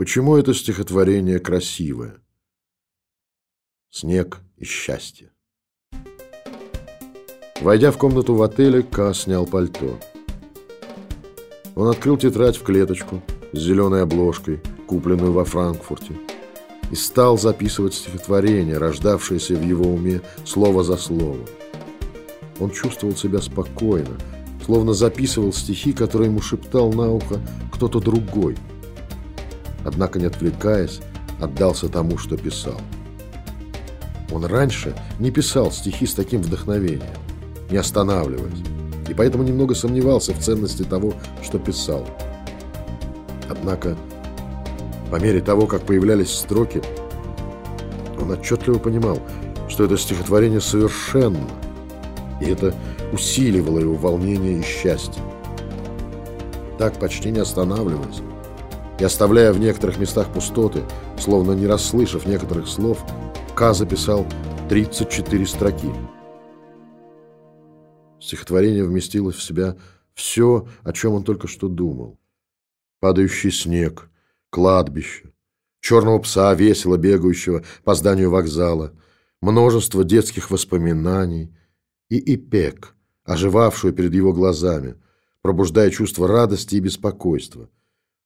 Почему это стихотворение красивое? Снег и счастье. Войдя в комнату в отеле, Ка снял пальто. Он открыл тетрадь в клеточку с зеленой обложкой, купленную во Франкфурте, и стал записывать стихотворение, рождавшееся в его уме слово за словом. Он чувствовал себя спокойно, словно записывал стихи, которые ему шептал на ухо кто-то другой. Однако, не отвлекаясь, отдался тому, что писал. Он раньше не писал стихи с таким вдохновением, не останавливаясь, и поэтому немного сомневался в ценности того, что писал. Однако, по мере того, как появлялись строки, он отчетливо понимал, что это стихотворение совершенно, и это усиливало его волнение и счастье. Так, почти не останавливаясь, и оставляя в некоторых местах пустоты, словно не расслышав некоторых слов, К записал 34 строки. Стихотворение вместило в себя все, о чем он только что думал. Падающий снег, кладбище, черного пса, весело бегающего по зданию вокзала, множество детских воспоминаний и Ипек, оживавшую перед его глазами, пробуждая чувство радости и беспокойства.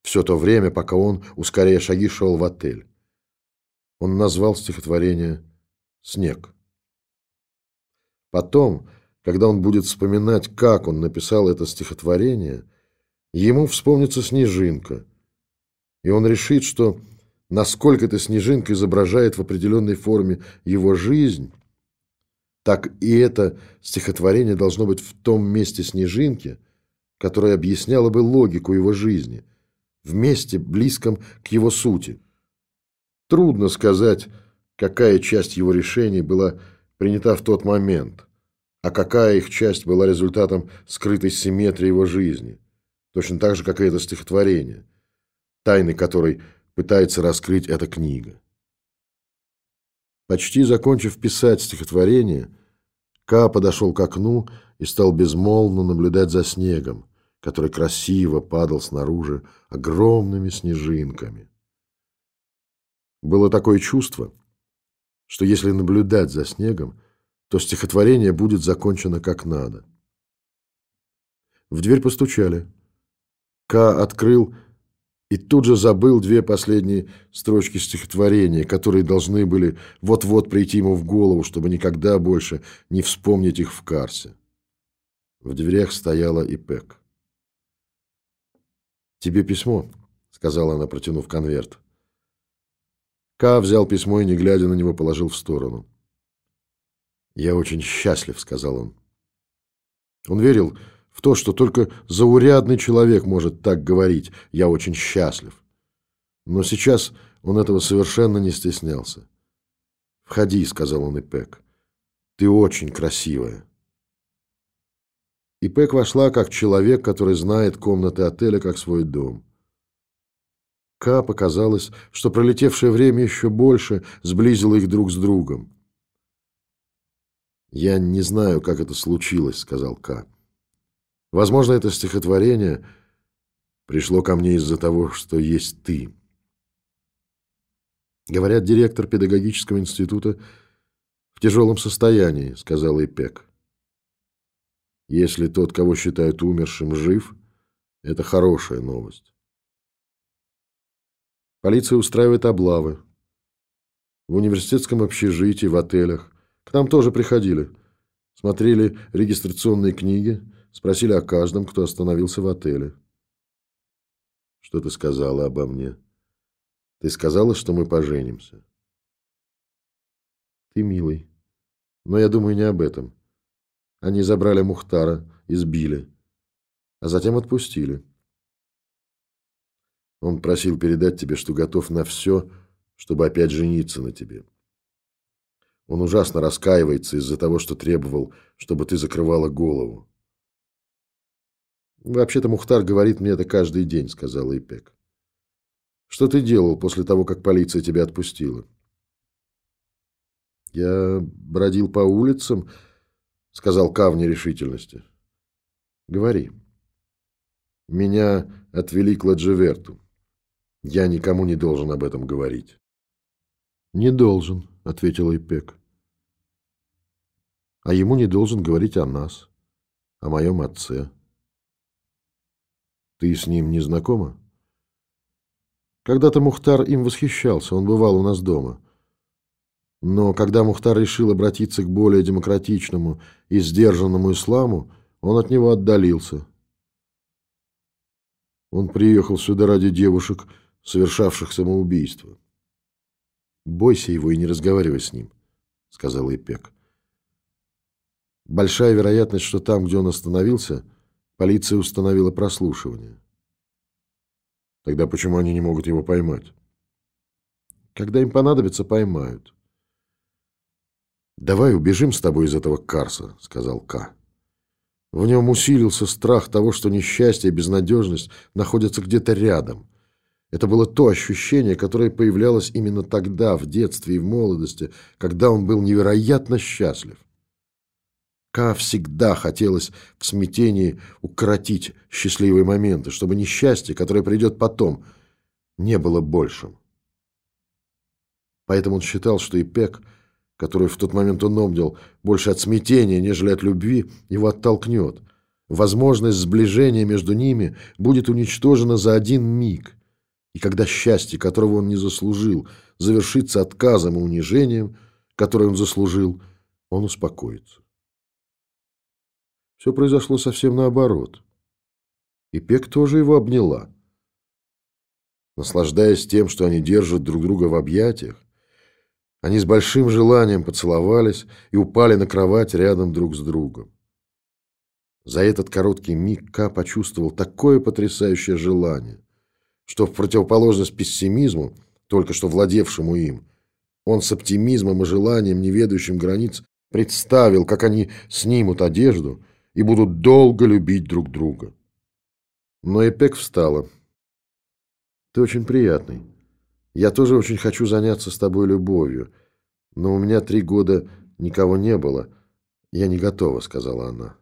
Все то время, пока он, ускоряя шаги, шел в отель. Он назвал стихотворение «Снег». Потом, когда он будет вспоминать, как он написал это стихотворение, ему вспомнится снежинка, и он решит, что насколько эта снежинка изображает в определенной форме его жизнь, так и это стихотворение должно быть в том месте снежинки, которое объясняло бы логику его жизни, в месте, близком к его сути. Трудно сказать, какая часть его решений была принята в тот момент, а какая их часть была результатом скрытой симметрии его жизни, точно так же, как и это стихотворение, тайны которой пытается раскрыть эта книга. Почти закончив писать стихотворение, Ка подошел к окну и стал безмолвно наблюдать за снегом, который красиво падал снаружи огромными снежинками. Было такое чувство, что если наблюдать за снегом, то стихотворение будет закончено как надо. В дверь постучали. Ка открыл и тут же забыл две последние строчки стихотворения, которые должны были вот-вот прийти ему в голову, чтобы никогда больше не вспомнить их в Карсе. В дверях стояла Ипек. «Тебе письмо», — сказала она, протянув конверт. Ка взял письмо и, не глядя на него, положил в сторону. «Я очень счастлив», — сказал он. Он верил в то, что только заурядный человек может так говорить «я очень счастлив». Но сейчас он этого совершенно не стеснялся. «Входи», — сказал он Ипек. «Ты очень красивая». Ипек вошла как человек, который знает комнаты отеля как свой дом. Ка показалось, что пролетевшее время еще больше сблизило их друг с другом. «Я не знаю, как это случилось», — сказал Ка. «Возможно, это стихотворение пришло ко мне из-за того, что есть ты». «Говорят, директор педагогического института в тяжелом состоянии», — сказал Ипек. «Если тот, кого считают умершим, жив, это хорошая новость». Полиция устраивает облавы. В университетском общежитии, в отелях. К нам тоже приходили. Смотрели регистрационные книги, спросили о каждом, кто остановился в отеле. Что ты сказала обо мне? Ты сказала, что мы поженимся. Ты милый. Но я думаю не об этом. Они забрали Мухтара, избили, а затем отпустили. Он просил передать тебе, что готов на все, чтобы опять жениться на тебе. Он ужасно раскаивается из-за того, что требовал, чтобы ты закрывала голову. «Вообще-то Мухтар говорит мне это каждый день», — сказала Ипек. «Что ты делал после того, как полиция тебя отпустила?» «Я бродил по улицам», — сказал Кав в нерешительности. «Говори». «Меня отвели к Ладжеверту. Я никому не должен об этом говорить. Не должен, ответил Ипек. А ему не должен говорить о нас, о моем отце. Ты с ним не знакома? Когда-то Мухтар им восхищался, он бывал у нас дома. Но когда Мухтар решил обратиться к более демократичному и сдержанному исламу, он от него отдалился. Он приехал сюда ради девушек, совершавших самоубийство. «Бойся его и не разговаривай с ним», — сказал Ипек. Большая вероятность, что там, где он остановился, полиция установила прослушивание. Тогда почему они не могут его поймать? Когда им понадобится, поймают. «Давай убежим с тобой из этого Карса», — сказал К. В нем усилился страх того, что несчастье и безнадежность находятся где-то рядом. Это было то ощущение, которое появлялось именно тогда, в детстве и в молодости, когда он был невероятно счастлив. Ка всегда хотелось в смятении укоротить счастливые моменты, чтобы несчастье, которое придет потом, не было большим. Поэтому он считал, что и Пек – который в тот момент он обнял, больше от смятения, нежели от любви, его оттолкнет. Возможность сближения между ними будет уничтожена за один миг. И когда счастье, которого он не заслужил, завершится отказом и унижением, которое он заслужил, он успокоится. Все произошло совсем наоборот. И Пек тоже его обняла. Наслаждаясь тем, что они держат друг друга в объятиях, они с большим желанием поцеловались и упали на кровать рядом друг с другом. За этот короткий миг Ка почувствовал такое потрясающее желание, что в противоположность пессимизму, только что владевшему им, он с оптимизмом и желанием, не ведающим границ, представил, как они снимут одежду и будут долго любить друг друга. Но Эпек встала. «Ты очень приятный», я тоже очень хочу заняться с тобой любовью, но у меня три года никого не было. Я не готова, сказала она.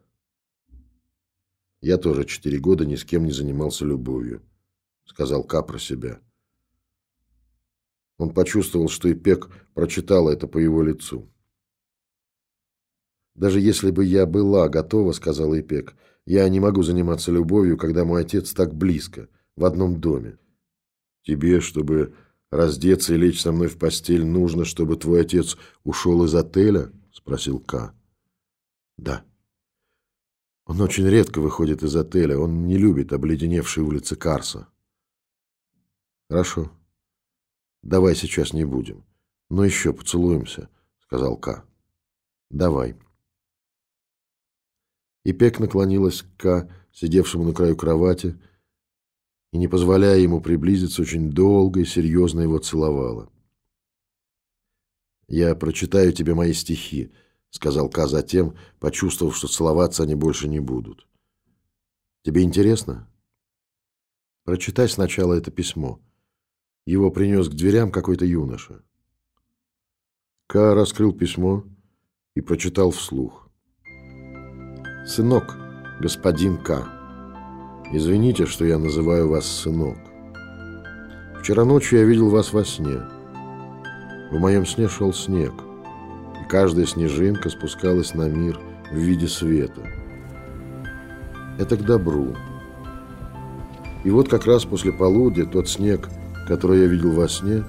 Я тоже четыре года ни с кем не занимался любовью, сказал Ка про себя. Он почувствовал, что Ипек прочитала это по его лицу. «Даже если бы я была готова, — сказал Ипек, — я не могу заниматься любовью, когда мой отец так близко, в одном доме. Тебе, чтобы Раздеться и лечь со мной в постель нужно, чтобы твой отец ушел из отеля? Спросил К. Да. Он очень редко выходит из отеля. Он не любит обледеневшие улицы Карса. Хорошо. Давай сейчас не будем. Но еще поцелуемся, сказал К. Давай. И Пек наклонилась к К, сидевшему на краю кровати, и, не позволяя ему приблизиться, очень долго и серьезно его целовала. «Я прочитаю тебе мои стихи», — сказал Ка затем, почувствовав, что целоваться они больше не будут. «Тебе интересно?» «Прочитай сначала это письмо. Его принес к дверям какой-то юноша». Ка раскрыл письмо и прочитал вслух. «Сынок, господин Ка». Извините, что я называю вас сынок. Вчера ночью я видел вас во сне. В моем сне шел снег, и каждая снежинка спускалась на мир в виде света. Это к добру. И вот как раз после полудня тот снег, который я видел во сне,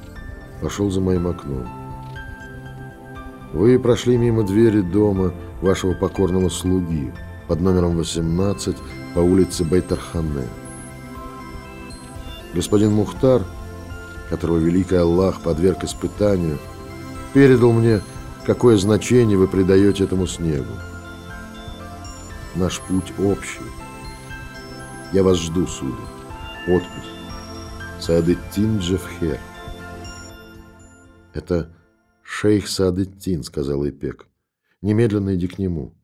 пошел за моим окном. Вы прошли мимо двери дома вашего покорного слуги под номером 18 по улице Байтархане. Господин Мухтар, которого великий Аллах подверг испытанию, передал мне, какое значение вы придаете этому снегу. Наш путь общий. Я вас жду, сударь. Подпись. Саадеттин Джефхер. Это шейх Саадеттин, сказал Ипек. Немедленно иди к нему.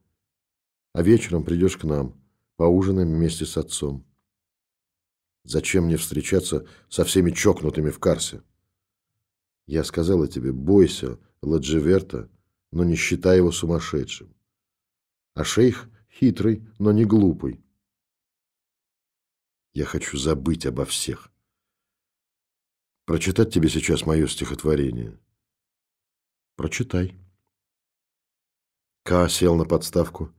А вечером придешь к нам. Поужинаем вместе с отцом. Зачем мне встречаться со всеми чокнутыми в Карсе? Я сказала тебе, бойся Ладживерта, но не считай его сумасшедшим. А шейх хитрый, но не глупый. Я хочу забыть обо всех. прочитать тебе сейчас мое стихотворение? Прочитай. Ка сел на подставку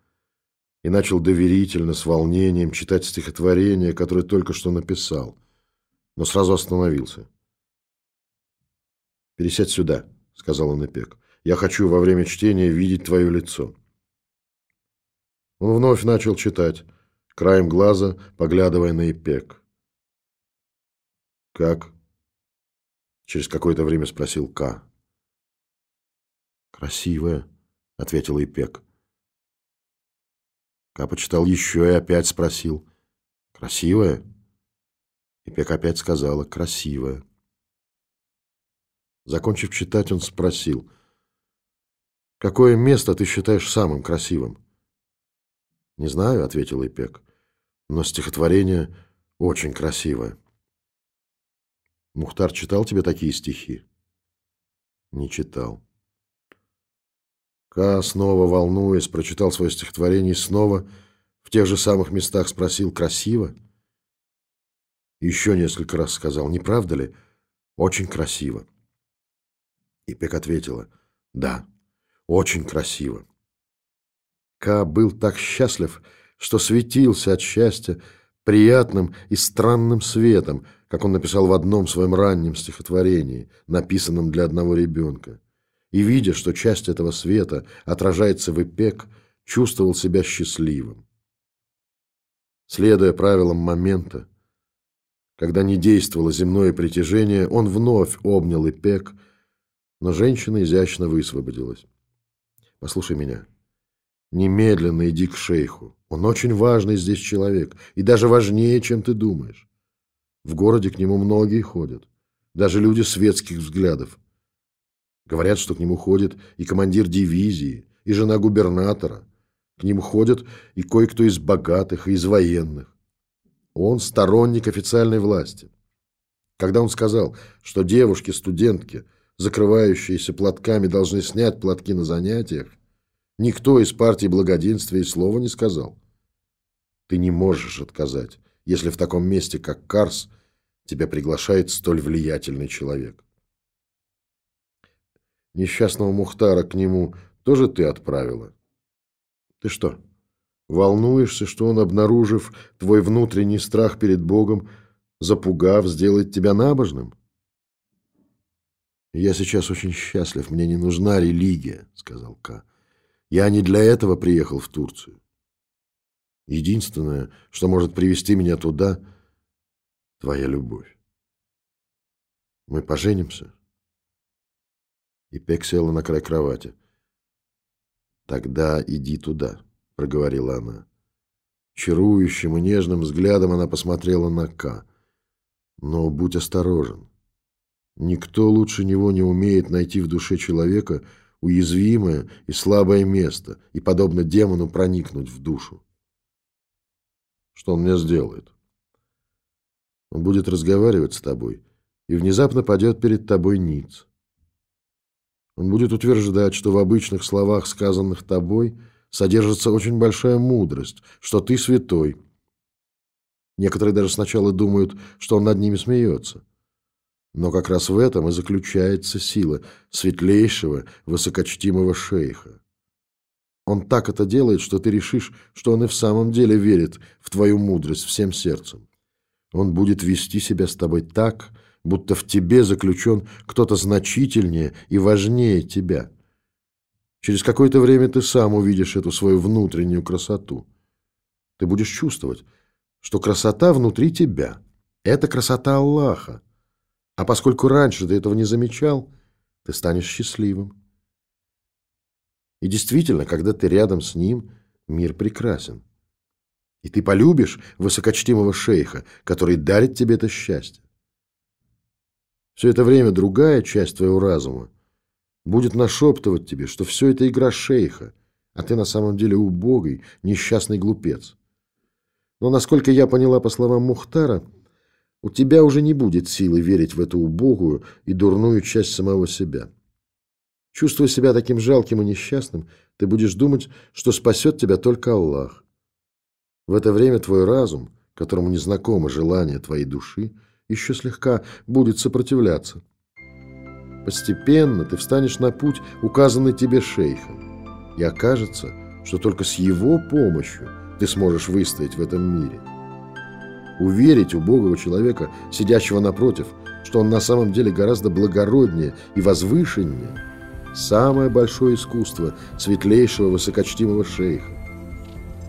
и начал доверительно, с волнением читать стихотворение, которое только что написал, но сразу остановился. «Пересядь сюда», — сказал он Эпек. «Я хочу во время чтения видеть твое лицо». Он вновь начал читать, краем глаза поглядывая на Эпек. «Как?» — через какое-то время спросил Ка. «Красивая», — ответил Ипек. Ка почитал еще и опять спросил. «Красивая?» Ипек опять сказала «красивая». Закончив читать, он спросил. «Какое место ты считаешь самым красивым?» «Не знаю», — ответил Ипек, — «но стихотворение очень красивое». «Мухтар читал тебе такие стихи?» «Не читал». Ка, снова волнуясь, прочитал свое стихотворение снова в тех же самых местах спросил «Красиво?» Еще несколько раз сказал «Не правда ли? Очень красиво». И Пек ответила «Да, очень красиво». Ка был так счастлив, что светился от счастья приятным и странным светом, как он написал в одном своем раннем стихотворении, написанном для одного ребенка и, видя, что часть этого света отражается в Ипек, чувствовал себя счастливым. Следуя правилам момента, когда не действовало земное притяжение, он вновь обнял Ипек, но женщина изящно высвободилась. «Послушай меня. Немедленно иди к шейху. Он очень важный здесь человек, и даже важнее, чем ты думаешь. В городе к нему многие ходят, даже люди светских взглядов. Говорят, что к нему ходит и командир дивизии, и жена губернатора. К нему ходят и кое-кто из богатых, и из военных. Он сторонник официальной власти. Когда он сказал, что девушки-студентки, закрывающиеся платками, должны снять платки на занятиях, никто из партии благоденствия и слова не сказал. Ты не можешь отказать, если в таком месте, как Карс, тебя приглашает столь влиятельный человек. Несчастного Мухтара к нему тоже ты отправила? Ты что, волнуешься, что он, обнаружив твой внутренний страх перед Богом, запугав, сделает тебя набожным? Я сейчас очень счастлив, мне не нужна религия, сказал Ка. Я не для этого приехал в Турцию. Единственное, что может привести меня туда, твоя любовь. Мы поженимся? И Пек села на край кровати. «Тогда иди туда», — проговорила она. Чарующим и нежным взглядом она посмотрела на Ка. «Но будь осторожен. Никто лучше него не умеет найти в душе человека уязвимое и слабое место и, подобно демону, проникнуть в душу. Что он мне сделает? Он будет разговаривать с тобой, и внезапно падет перед тобой ниц. Он будет утверждать, что в обычных словах, сказанных тобой, содержится очень большая мудрость, что ты святой. Некоторые даже сначала думают, что он над ними смеется. Но как раз в этом и заключается сила светлейшего, высокочтимого шейха. Он так это делает, что ты решишь, что он и в самом деле верит в твою мудрость всем сердцем. Он будет вести себя с тобой так, будто в тебе заключен кто-то значительнее и важнее тебя. Через какое-то время ты сам увидишь эту свою внутреннюю красоту. Ты будешь чувствовать, что красота внутри тебя. Это красота Аллаха. А поскольку раньше ты этого не замечал, ты станешь счастливым. И действительно, когда ты рядом с ним, мир прекрасен. И ты полюбишь высокочтимого шейха, который дарит тебе это счастье. Все это время другая часть твоего разума будет нашептывать тебе, что все это игра шейха, а ты на самом деле убогий, несчастный глупец. Но, насколько я поняла по словам Мухтара, у тебя уже не будет силы верить в эту убогую и дурную часть самого себя. Чувствуя себя таким жалким и несчастным, ты будешь думать, что спасет тебя только Аллах. В это время твой разум, которому незнакомо желание твоей души, еще слегка будет сопротивляться. Постепенно ты встанешь на путь, указанный тебе шейхом, и окажется, что только с его помощью ты сможешь выстоять в этом мире. Уверить убогого человека, сидящего напротив, что он на самом деле гораздо благороднее и возвышеннее, самое большое искусство светлейшего высокочтимого шейха.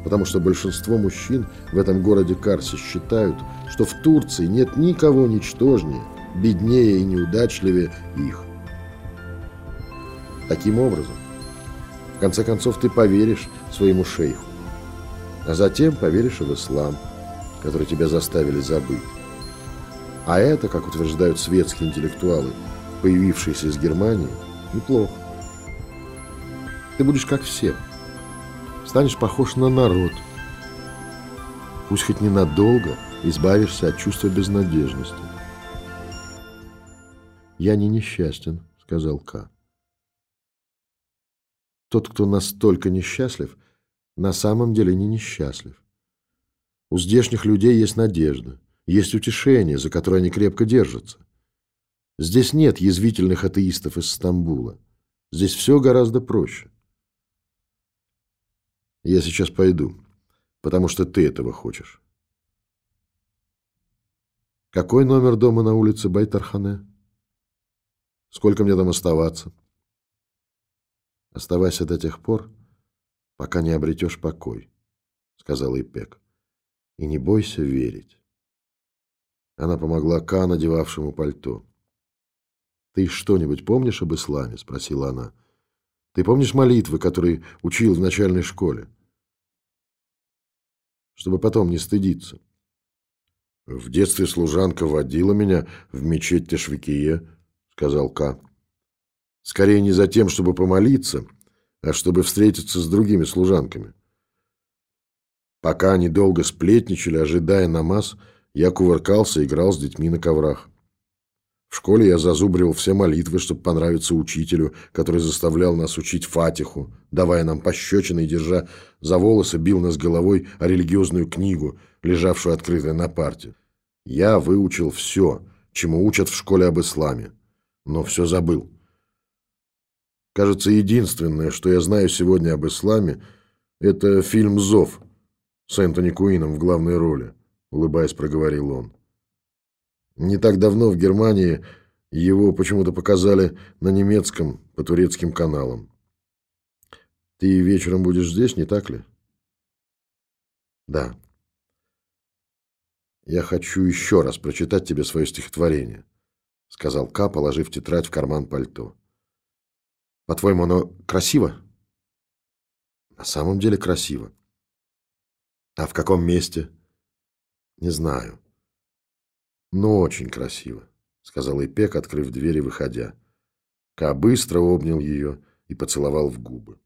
Потому что большинство мужчин в этом городе Карсе считают, что в Турции нет никого ничтожнее, беднее и неудачливее их. Таким образом, в конце концов, ты поверишь своему шейху, а затем поверишь в ислам, который тебя заставили забыть. А это, как утверждают светские интеллектуалы, появившиеся из Германии, неплохо. Ты будешь как все. Станешь похож на народ. Пусть хоть ненадолго избавишься от чувства безнадежности. «Я не несчастен», — сказал К. Тот, кто настолько несчастлив, на самом деле не несчастлив. У здешних людей есть надежда, есть утешение, за которое они крепко держатся. Здесь нет язвительных атеистов из Стамбула. Здесь все гораздо проще. Я сейчас пойду, потому что ты этого хочешь. Какой номер дома на улице Байтархане? Сколько мне там оставаться? Оставайся до тех пор, пока не обретешь покой, сказал Ипек. И не бойся верить. Она помогла Ка, надевавшему пальто. «Ты что-нибудь помнишь об исламе?» – спросила она. «Ты помнишь молитвы, которые учил в начальной школе?» «Чтобы потом не стыдиться». «В детстве служанка водила меня в мечеть Тешвикие», — сказал Ка. «Скорее не за тем, чтобы помолиться, а чтобы встретиться с другими служанками. Пока они долго сплетничали, ожидая намаз, я кувыркался и играл с детьми на коврах. В школе я зазубривал все молитвы, чтобы понравиться учителю, который заставлял нас учить фатиху, давая нам пощечины и, держа за волосы, бил нас головой о религиозную книгу, лежавшую открытой на парте. Я выучил все, чему учат в школе об исламе, но все забыл. Кажется, единственное, что я знаю сегодня об исламе, это фильм «Зов» с Энтони Куином в главной роли, улыбаясь, проговорил он. Не так давно в Германии его почему-то показали на немецком по турецким каналам. Ты вечером будешь здесь, не так ли? Да. Я хочу еще раз прочитать тебе свое стихотворение, сказал Ка, положив тетрадь в карман пальто. По-твоему, оно красиво? На самом деле красиво. А в каком месте? Не знаю. Но очень красиво, сказал Ипек, открыв дверь и выходя. Ка быстро обнял ее и поцеловал в губы.